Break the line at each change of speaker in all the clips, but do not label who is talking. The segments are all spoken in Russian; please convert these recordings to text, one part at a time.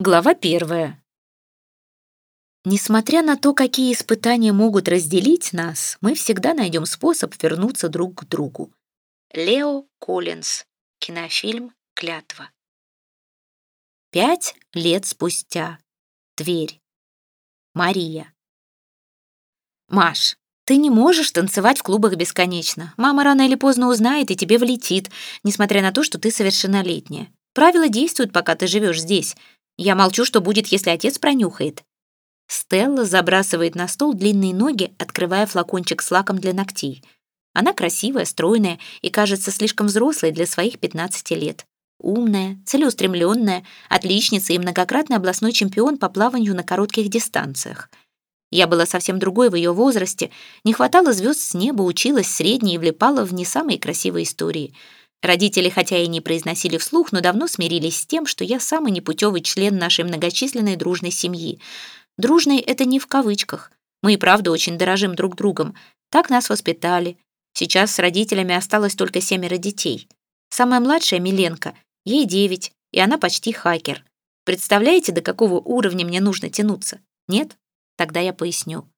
Глава первая. Несмотря на то, какие испытания могут разделить нас, мы всегда найдем способ вернуться друг к другу. Лео Коллинз. Кинофильм «Клятва». Пять лет спустя. Тверь. Мария. Маш, ты не можешь танцевать в клубах бесконечно. Мама рано или поздно узнает и тебе влетит, несмотря на то, что ты совершеннолетняя. Правила действуют, пока ты живешь здесь. Я молчу, что будет, если отец пронюхает. Стелла забрасывает на стол длинные ноги, открывая флакончик с лаком для ногтей. Она красивая, стройная и кажется слишком взрослой для своих 15 лет. Умная, целеустремленная, отличница и многократный областной чемпион по плаванию на коротких дистанциях. Я была совсем другой в ее возрасте, не хватало звезд с неба, училась средней и влипала в не самые красивые истории — Родители, хотя и не произносили вслух, но давно смирились с тем, что я самый непутевый член нашей многочисленной дружной семьи. Дружной — это не в кавычках. Мы и правда очень дорожим друг другом. Так нас воспитали. Сейчас с родителями осталось только семеро детей. Самая младшая — Миленко, ей девять, и она почти хакер. Представляете, до какого уровня мне нужно тянуться? Нет? Тогда я поясню.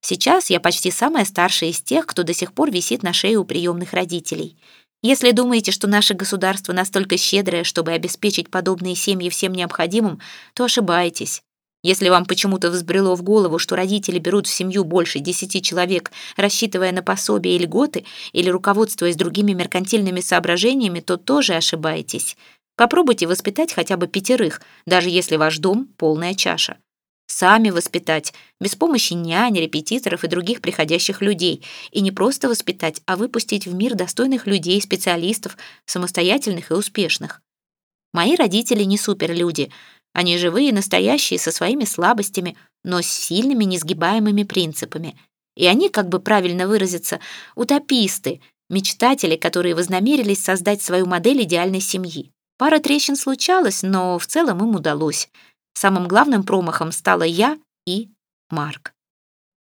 Сейчас я почти самая старшая из тех, кто до сих пор висит на шее у приемных родителей — если думаете, что наше государство настолько щедрое, чтобы обеспечить подобные семьи всем необходимым, то ошибаетесь. Если вам почему-то взбрело в голову, что родители берут в семью больше десяти человек, рассчитывая на пособие и льготы, или руководствуясь другими меркантильными соображениями, то тоже ошибаетесь. Попробуйте воспитать хотя бы пятерых, даже если ваш дом — полная чаша сами воспитать, без помощи нянь, репетиторов и других приходящих людей. И не просто воспитать, а выпустить в мир достойных людей, специалистов, самостоятельных и успешных. Мои родители не суперлюди. Они живые, настоящие, со своими слабостями, но с сильными, несгибаемыми принципами. И они, как бы правильно выразиться, утописты, мечтатели, которые вознамерились создать свою модель идеальной семьи. Пара трещин случалась, но в целом им удалось — Самым главным промахом стала я и Марк.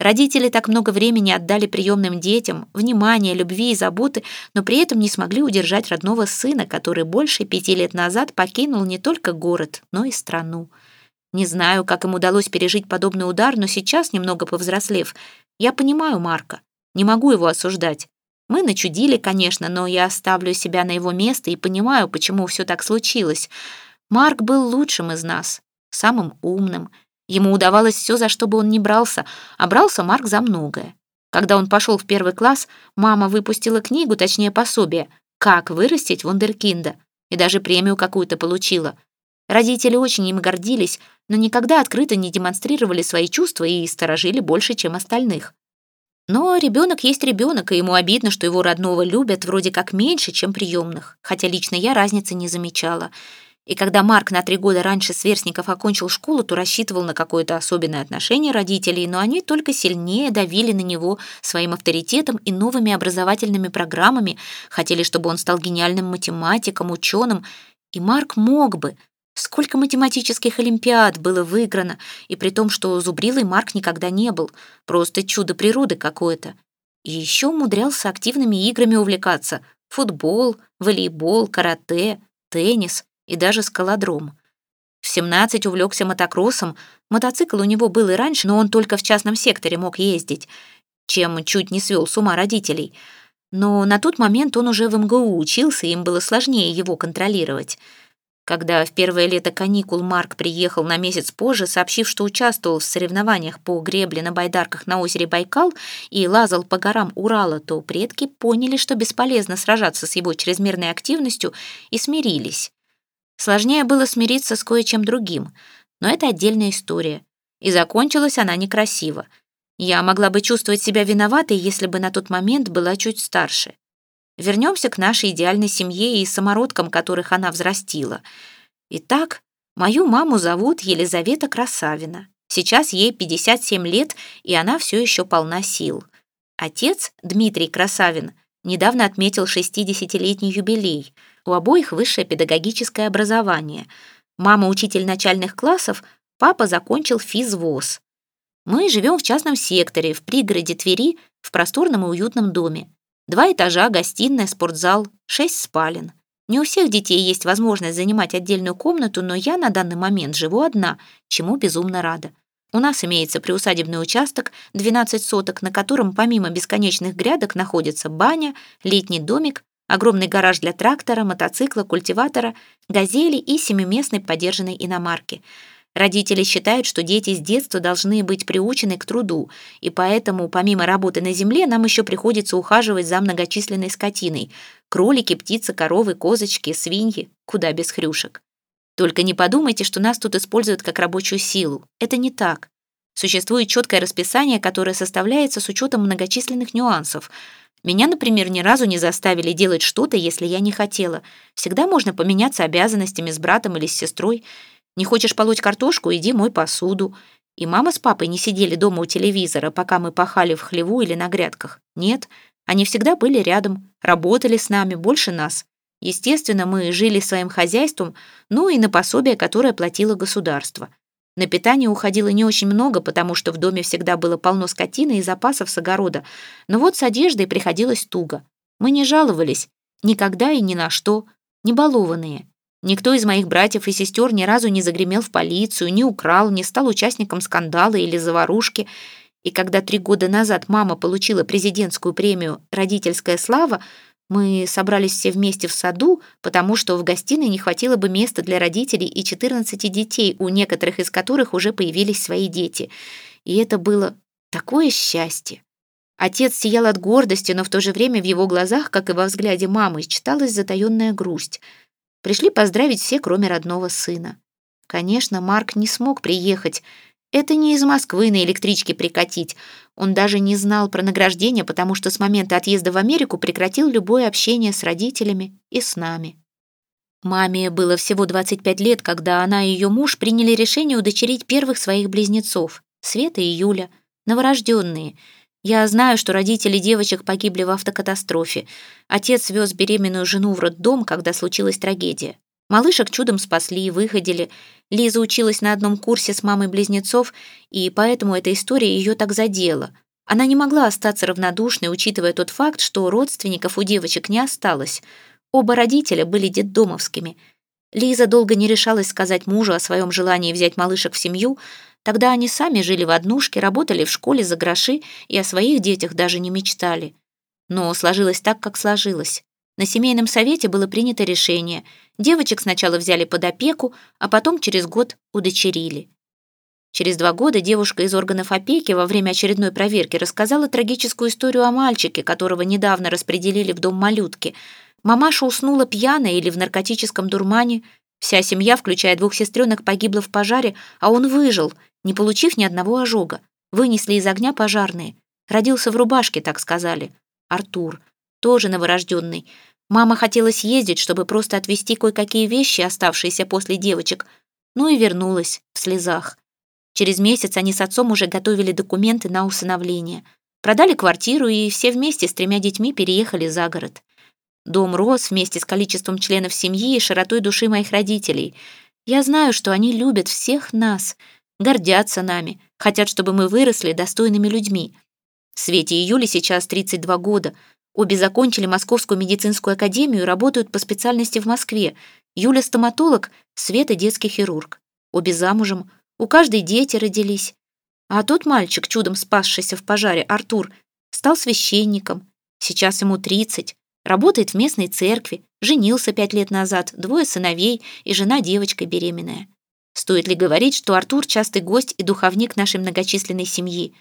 Родители так много времени отдали приемным детям, внимания, любви и заботы, но при этом не смогли удержать родного сына, который больше пяти лет назад покинул не только город, но и страну. Не знаю, как им удалось пережить подобный удар, но сейчас, немного повзрослев, я понимаю Марка, не могу его осуждать. Мы начудили, конечно, но я оставлю себя на его место и понимаю, почему все так случилось. Марк был лучшим из нас, самым умным. Ему удавалось все, за что бы он ни брался, а брался Марк за многое. Когда он пошел в первый класс, мама выпустила книгу, точнее пособие «Как вырастить вундеркинда» и даже премию какую-то получила. Родители очень им гордились, но никогда открыто не демонстрировали свои чувства и сторожили больше, чем остальных. Но ребенок есть ребенок, и ему обидно, что его родного любят вроде как меньше, чем приемных, хотя лично я разницы не замечала. И когда Марк на три года раньше сверстников окончил школу, то рассчитывал на какое-то особенное отношение родителей, но они только сильнее давили на него своим авторитетом и новыми образовательными программами, хотели, чтобы он стал гениальным математиком, ученым. И Марк мог бы. Сколько математических олимпиад было выиграно, и при том, что зубрилой Марк никогда не был. Просто чудо природы какое-то. И еще умудрялся активными играми увлекаться. Футбол, волейбол, карате, теннис и даже скалодром. В 17 увлекся мотокроссом, мотоцикл у него был и раньше, но он только в частном секторе мог ездить, чем чуть не свел с ума родителей. Но на тот момент он уже в МГУ учился, и им было сложнее его контролировать. Когда в первое лето каникул Марк приехал на месяц позже, сообщив, что участвовал в соревнованиях по гребле на байдарках на озере Байкал и лазал по горам Урала, то предки поняли, что бесполезно сражаться с его чрезмерной активностью и смирились. Сложнее было смириться с кое-чем другим, но это отдельная история. И закончилась она некрасиво. Я могла бы чувствовать себя виноватой, если бы на тот момент была чуть старше. Вернемся к нашей идеальной семье и самородкам, которых она взрастила. Итак, мою маму зовут Елизавета Красавина. Сейчас ей 57 лет, и она все еще полна сил. Отец, Дмитрий Красавин, недавно отметил 60-летний юбилей — у обоих высшее педагогическое образование. Мама учитель начальных классов, папа закончил физвоз. Мы живем в частном секторе, в пригороде Твери, в просторном и уютном доме. Два этажа, гостиная, спортзал, шесть спален. Не у всех детей есть возможность занимать отдельную комнату, но я на данный момент живу одна, чему безумно рада. У нас имеется приусадебный участок, 12 соток, на котором помимо бесконечных грядок находится баня, летний домик, огромный гараж для трактора, мотоцикла, культиватора, газели и семиместной подержанной иномарки — Родители считают, что дети с детства должны быть приучены к труду, и поэтому, помимо работы на земле, нам еще приходится ухаживать за многочисленной скотиной. Кролики, птицы, коровы, козочки, свиньи, куда без хрюшек. Только не подумайте, что нас тут используют как рабочую силу. Это не так. Существует четкое расписание, которое составляется с учетом многочисленных нюансов. Меня, например, ни разу не заставили делать что-то, если я не хотела. Всегда можно поменяться обязанностями с братом или с сестрой. Не хочешь полоть картошку, иди мой посуду. И мама с папой не сидели дома у телевизора, пока мы пахали в хлеву или на грядках. Нет, они всегда были рядом, работали с нами, больше нас. Естественно, мы жили своим хозяйством, ну и на пособие, которое платило государство. На питание уходило не очень много, потому что в доме всегда было полно скотины и запасов с огорода. Но вот с одеждой приходилось туго. Мы не жаловались. Никогда и ни на что. Не балованные. Никто из моих братьев и сестер ни разу не загремел в полицию, не украл, не стал участником скандала или заварушки. И когда три года назад мама получила президентскую премию «Родительская слава», мы собрались все вместе в саду, потому что в гостиной не хватило бы места для родителей и 14 детей, у некоторых из которых уже появились свои дети. И это было такое счастье. Отец сиял от гордости, но в то же время в его глазах, как и во взгляде мамы, читалась затаённая грусть — Пришли поздравить все, кроме родного сына. Конечно, Марк не смог приехать. Это не из Москвы на электричке прикатить. Он даже не знал про награждение, потому что с момента отъезда в Америку прекратил любое общение с родителями и с нами. Маме было всего 25 лет, когда она и ее муж приняли решение удочерить первых своих близнецов, Света и Юля, новорожденные — я знаю, что родители девочек погибли в автокатастрофе. Отец вез беременную жену в роддом, когда случилась трагедия. Малышек чудом спасли и выходили. Лиза училась на одном курсе с мамой близнецов, и поэтому эта история ее так задела. Она не могла остаться равнодушной, учитывая тот факт, что родственников у девочек не осталось. Оба родителя были детдомовскими. Лиза долго не решалась сказать мужу о своем желании взять малышек в семью, Тогда они сами жили в однушке, работали в школе за гроши и о своих детях даже не мечтали. Но сложилось так, как сложилось. На семейном совете было принято решение. Девочек сначала взяли под опеку, а потом через год удочерили. Через два года девушка из органов опеки во время очередной проверки рассказала трагическую историю о мальчике, которого недавно распределили в дом малютки. Мамаша уснула пьяная или в наркотическом дурмане. Вся семья, включая двух сестренок, погибла в пожаре, а он выжил — не получив ни одного ожога. Вынесли из огня пожарные. Родился в рубашке, так сказали. Артур, тоже новорожденный. Мама хотела съездить, чтобы просто отвезти кое-какие вещи, оставшиеся после девочек. Ну и вернулась в слезах. Через месяц они с отцом уже готовили документы на усыновление. Продали квартиру, и все вместе с тремя детьми переехали за город. Дом рос вместе с количеством членов семьи и широтой души моих родителей. Я знаю, что они любят всех нас — гордятся нами, хотят, чтобы мы выросли достойными людьми. Свете и Юле сейчас 32 года. Обе закончили Московскую медицинскую академию и работают по специальности в Москве. Юля стоматолог, Света детский хирург. Обе замужем, у каждой дети родились. А тот мальчик, чудом спасшийся в пожаре, Артур, стал священником. Сейчас ему 30, работает в местной церкви, женился пять лет назад, двое сыновей и жена девочка беременная. Стоит ли говорить, что Артур — частый гость и духовник нашей многочисленной семьи?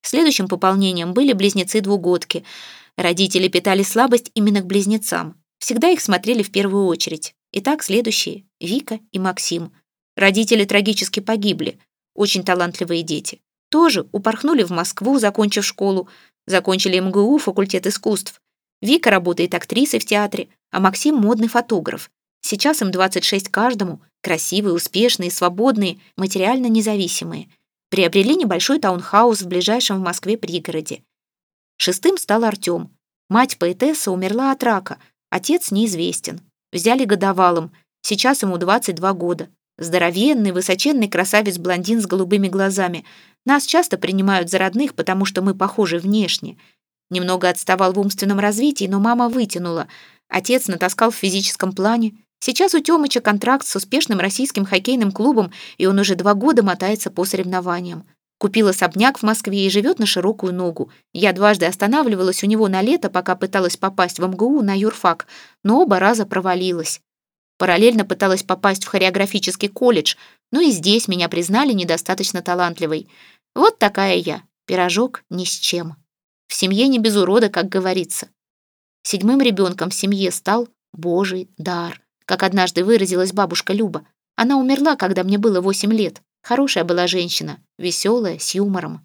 Следующим пополнением были близнецы-двугодки. Родители питали слабость именно к близнецам. Всегда их смотрели в первую очередь. Итак, следующие — Вика и Максим. Родители трагически погибли. Очень талантливые дети. Тоже упорхнули в Москву, закончив школу. Закончили МГУ, факультет искусств. Вика работает актрисой в театре, а Максим — модный фотограф. Сейчас им 26 каждому, красивые, успешные, свободные, материально независимые. Приобрели небольшой таунхаус в ближайшем в Москве пригороде. Шестым стал Артем. Мать поэтесса умерла от рака, отец неизвестен. Взяли годовалым, сейчас ему 22 года. Здоровенный, высоченный красавец-блондин с голубыми глазами. Нас часто принимают за родных, потому что мы похожи внешне. Немного отставал в умственном развитии, но мама вытянула. Отец натаскал в физическом плане. Сейчас у Тёмыча контракт с успешным российским хоккейным клубом, и он уже два года мотается по соревнованиям. Купил особняк в Москве и живет на широкую ногу. Я дважды останавливалась у него на лето, пока пыталась попасть в МГУ на юрфак, но оба раза провалилась. Параллельно пыталась попасть в хореографический колледж, но и здесь меня признали недостаточно талантливой. Вот такая я, пирожок ни с чем. В семье не без урода, как говорится. Седьмым ребенком в семье стал Божий дар, как однажды выразилась бабушка Люба. Она умерла, когда мне было восемь лет. Хорошая была женщина, веселая, с юмором.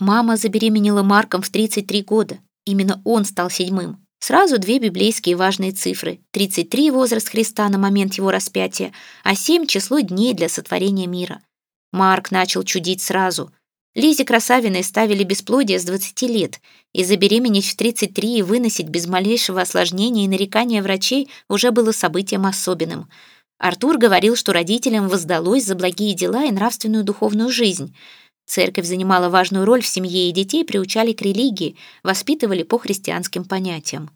Мама забеременела Марком в 33 года. Именно он стал седьмым. Сразу две библейские важные цифры. 33 — возраст Христа на момент его распятия, а 7 — число дней для сотворения мира. Марк начал чудить сразу. Лизе Красавиной ставили бесплодие с 20 лет, и забеременеть в 33 и выносить без малейшего осложнения и нарекания врачей уже было событием особенным. Артур говорил, что родителям воздалось за благие дела и нравственную духовную жизнь — Церковь занимала важную роль в семье, и детей приучали к религии, воспитывали по христианским понятиям.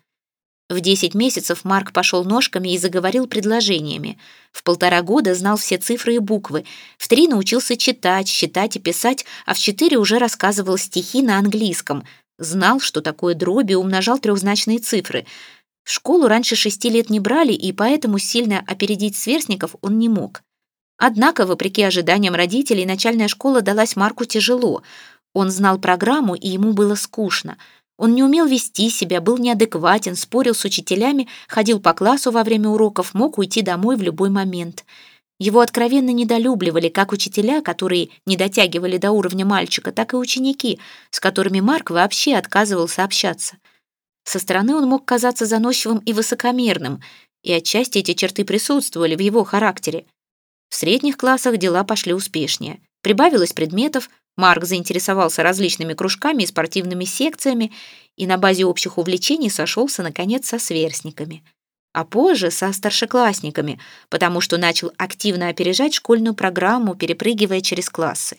В 10 месяцев Марк пошел ножками и заговорил предложениями. В полтора года знал все цифры и буквы. В три научился читать, считать и писать, а в четыре уже рассказывал стихи на английском. Знал, что такое дроби, умножал трехзначные цифры. Школу раньше шести лет не брали, и поэтому сильно опередить сверстников он не мог. Однако, вопреки ожиданиям родителей, начальная школа далась Марку тяжело. Он знал программу, и ему было скучно. Он не умел вести себя, был неадекватен, спорил с учителями, ходил по классу во время уроков, мог уйти домой в любой момент. Его откровенно недолюбливали как учителя, которые не дотягивали до уровня мальчика, так и ученики, с которыми Марк вообще отказывался общаться. Со стороны он мог казаться заносчивым и высокомерным, и отчасти эти черты присутствовали в его характере. В средних классах дела пошли успешнее. Прибавилось предметов, Марк заинтересовался различными кружками и спортивными секциями и на базе общих увлечений сошелся, наконец, со сверстниками. А позже со старшеклассниками, потому что начал активно опережать школьную программу, перепрыгивая через классы.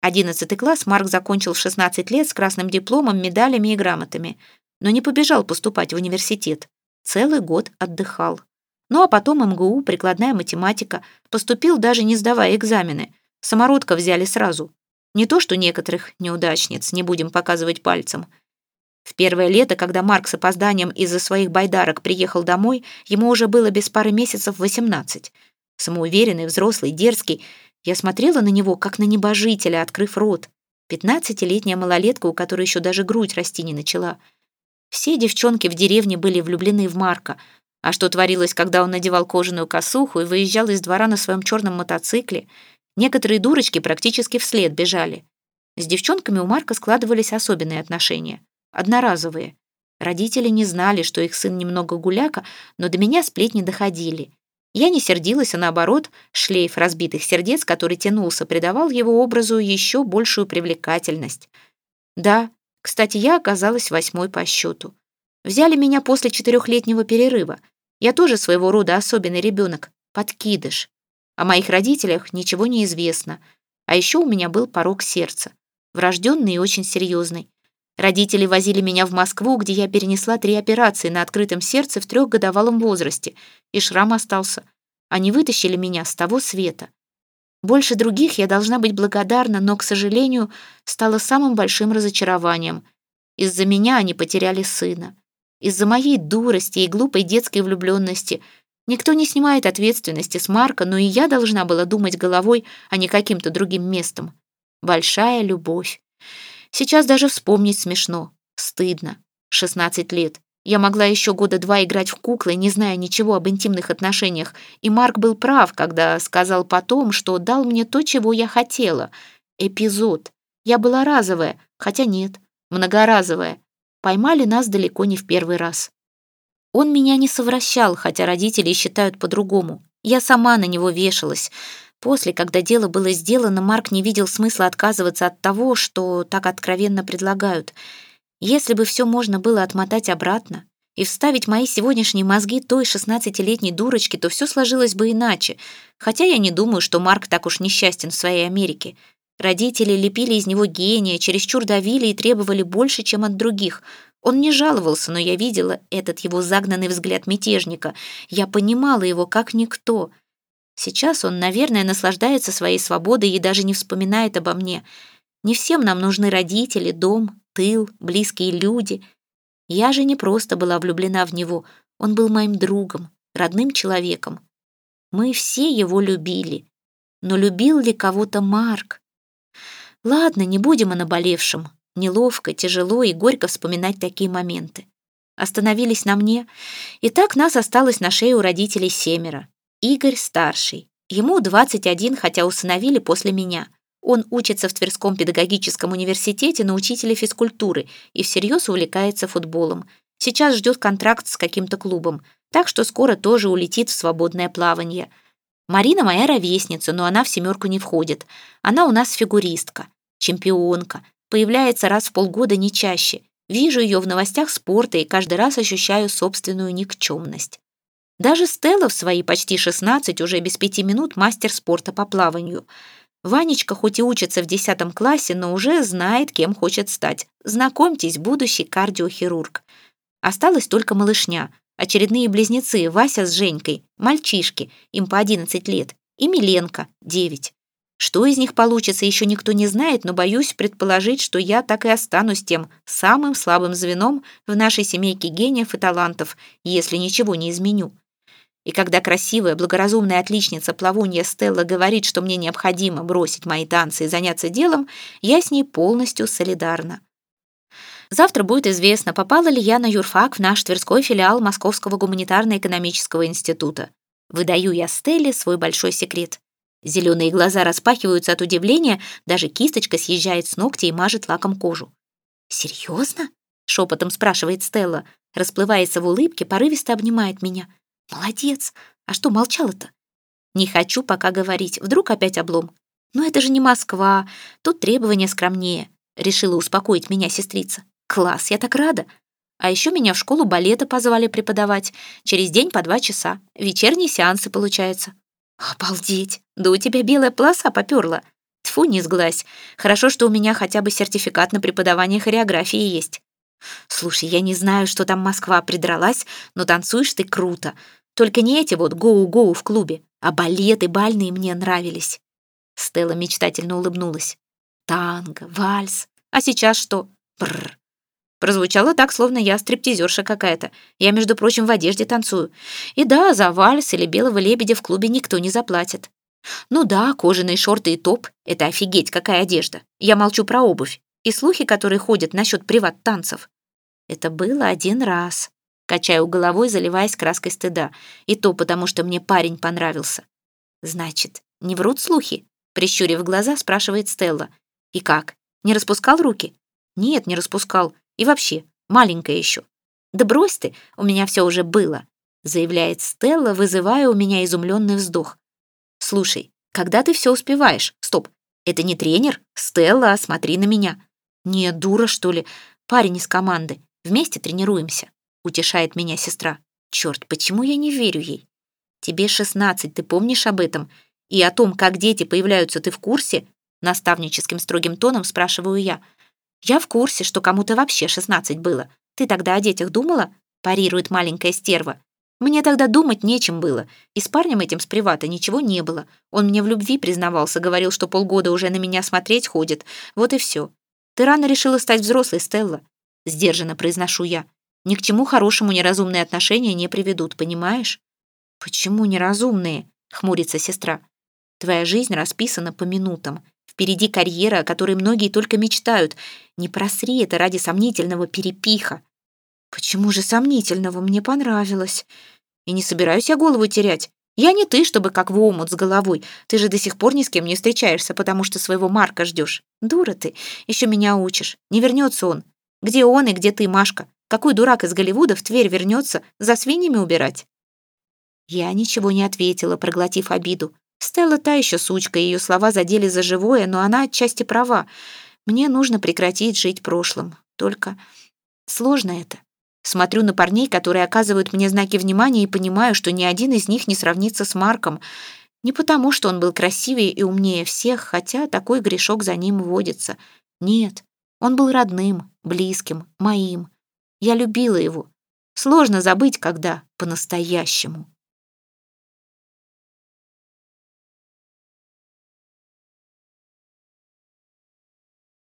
Одиннадцатый класс Марк закончил в 16 лет с красным дипломом, медалями и грамотами, но не побежал поступать в университет. Целый год отдыхал. Ну а потом МГУ, прикладная математика, поступил даже не сдавая экзамены. Самородка взяли сразу. Не то, что некоторых неудачниц, не будем показывать пальцем. В первое лето, когда Марк с опозданием из-за своих байдарок приехал домой, ему уже было без пары месяцев 18. Самоуверенный, взрослый, дерзкий, я смотрела на него, как на небожителя, открыв рот. Пятнадцатилетняя малолетка, у которой еще даже грудь расти не начала. Все девчонки в деревне были влюблены в Марка — а что творилось, когда он надевал кожаную косуху и выезжал из двора на своем черном мотоцикле? Некоторые дурочки практически вслед бежали. С девчонками у Марка складывались особенные отношения. Одноразовые. Родители не знали, что их сын немного гуляка, но до меня сплетни доходили. Я не сердилась, а наоборот, шлейф разбитых сердец, который тянулся, придавал его образу еще большую привлекательность. Да, кстати, я оказалась восьмой по счету. Взяли меня после четырехлетнего перерыва — я тоже своего рода особенный ребенок, подкидыш. О моих родителях ничего не известно. А еще у меня был порог сердца. Врожденный и очень серьезный. Родители возили меня в Москву, где я перенесла три операции на открытом сердце в трехгодовалом возрасте, и шрам остался. Они вытащили меня с того света. Больше других я должна быть благодарна, но, к сожалению, стало самым большим разочарованием. Из-за меня они потеряли сына. Из-за моей дурости и глупой детской влюбленности никто не снимает ответственности с Марка, но и я должна была думать головой, а не каким-то другим местом. Большая любовь. Сейчас даже вспомнить смешно. Стыдно. 16 лет. Я могла еще года два играть в куклы, не зная ничего об интимных отношениях, и Марк был прав, когда сказал потом, что дал мне то, чего я хотела. Эпизод. Я была разовая, хотя нет, многоразовая. Поймали нас далеко не в первый раз. Он меня не совращал, хотя родители считают по-другому. Я сама на него вешалась. После, когда дело было сделано, Марк не видел смысла отказываться от того, что так откровенно предлагают. Если бы все можно было отмотать обратно и вставить мои сегодняшние мозги той шестнадцатилетней дурочки, то все сложилось бы иначе. Хотя я не думаю, что Марк так уж несчастен в своей Америке. Родители лепили из него гения, чересчур давили и требовали больше, чем от других. Он не жаловался, но я видела этот его загнанный взгляд мятежника. Я понимала его как никто. Сейчас он, наверное, наслаждается своей свободой и даже не вспоминает обо мне. Не всем нам нужны родители, дом, тыл, близкие люди. Я же не просто была влюблена в него. Он был моим другом, родным человеком. Мы все его любили. Но любил ли кого-то Марк? Ладно, не будем о наболевшем. Неловко, тяжело и горько вспоминать такие моменты. Остановились на мне. И так нас осталось на шее у родителей семеро. Игорь старший. Ему 21, хотя усыновили после меня. Он учится в Тверском педагогическом университете на учителя физкультуры и всерьез увлекается футболом. Сейчас ждет контракт с каким-то клубом, так что скоро тоже улетит в свободное плавание. Марина моя ровесница, но она в семерку не входит. Она у нас фигуристка, чемпионка, появляется раз в полгода не чаще. Вижу ее в новостях спорта и каждый раз ощущаю собственную никчемность. Даже Стелла в свои почти 16 уже без пяти минут мастер спорта по плаванию. Ванечка хоть и учится в 10 классе, но уже знает, кем хочет стать. Знакомьтесь, будущий кардиохирург. Осталась только малышня. Очередные близнецы Вася с Женькой, мальчишки, им по 11 лет, и Миленка, 9. Что из них получится, еще никто не знает, но боюсь предположить, что я так и останусь тем самым слабым звеном в нашей семейке гениев и талантов, если ничего не изменю. И когда красивая, благоразумная отличница плавунья Стелла говорит, что мне необходимо бросить мои танцы и заняться делом, я с ней полностью солидарна. Завтра будет известно, попала ли я на юрфак в наш Тверской филиал Московского гуманитарно-экономического института. Выдаю я Стелле свой большой секрет. Зеленые глаза распахиваются от удивления, даже кисточка съезжает с ногтя и мажет лаком кожу. «Серьезно?» — шепотом спрашивает Стелла, расплывается в улыбке, порывисто обнимает меня. «Молодец! А что молчала-то?» «Не хочу пока говорить, вдруг опять облом. Но это же не Москва, тут требования скромнее», — решила успокоить меня сестрица. «Класс, я так рада!» А еще меня в школу балета позвали преподавать. Через день по два часа. Вечерние сеансы, получается. «Обалдеть! Да у тебя белая полоса поперла!» Тьфу, не сглазь. Хорошо, что у меня хотя бы сертификат на преподавание хореографии есть. Слушай, я не знаю, что там Москва придралась, но танцуешь ты круто. Только не эти вот гоу-гоу в клубе, а балеты бальные мне нравились. Стелла мечтательно улыбнулась. Танго, вальс. А сейчас что? Бррр. Прозвучало так, словно я стриптизерша какая-то. Я, между прочим, в одежде танцую. И да, за вальс или белого лебедя в клубе никто не заплатит. Ну да, кожаные шорты и топ — это офигеть, какая одежда. Я молчу про обувь. И слухи, которые ходят насчет приват-танцев. Это было один раз. Качаю головой, заливаясь краской стыда. И то потому, что мне парень понравился. Значит, не врут слухи? Прищурив глаза, спрашивает Стелла. И как? Не распускал руки? Нет, не распускал. И вообще, маленькая еще. Да брось ты, у меня все уже было, заявляет Стелла, вызывая у меня изумленный вздох. Слушай, когда ты все успеваешь? Стоп, это не тренер? Стелла, смотри на меня. Не дура, что ли? Парень из команды. Вместе тренируемся. Утешает меня сестра. Черт, почему я не верю ей? Тебе шестнадцать, ты помнишь об этом? И о том, как дети появляются, ты в курсе? Наставническим строгим тоном спрашиваю я. «Я в курсе, что кому-то вообще шестнадцать было. Ты тогда о детях думала?» парирует маленькая стерва. «Мне тогда думать нечем было. И с парнем этим с привата ничего не было. Он мне в любви признавался, говорил, что полгода уже на меня смотреть ходит. Вот и все. Ты рано решила стать взрослой, Стелла. Сдержанно произношу я. Ни к чему хорошему неразумные отношения не приведут, понимаешь? Почему неразумные? Хмурится сестра. Твоя жизнь расписана по минутам. Впереди карьера, о которой многие только мечтают. Не просри это ради сомнительного перепиха. Почему же сомнительного? Мне понравилось. И не собираюсь я голову терять. Я не ты, чтобы как в омут с головой. Ты же до сих пор ни с кем не встречаешься, потому что своего Марка ждешь. Дура ты. Еще меня учишь. Не вернется он. Где он и где ты, Машка? Какой дурак из Голливуда в Тверь вернется за свиньями убирать? Я ничего не ответила, проглотив обиду. Стелла та еще сучка, ее слова задели за живое, но она отчасти права. Мне нужно прекратить жить прошлым. Только сложно это. Смотрю на парней, которые оказывают мне знаки внимания, и понимаю, что ни один из них не сравнится с Марком. Не потому, что он был красивее и умнее всех, хотя такой грешок за ним водится. Нет, он был родным, близким, моим. Я любила его. Сложно забыть, когда по-настоящему.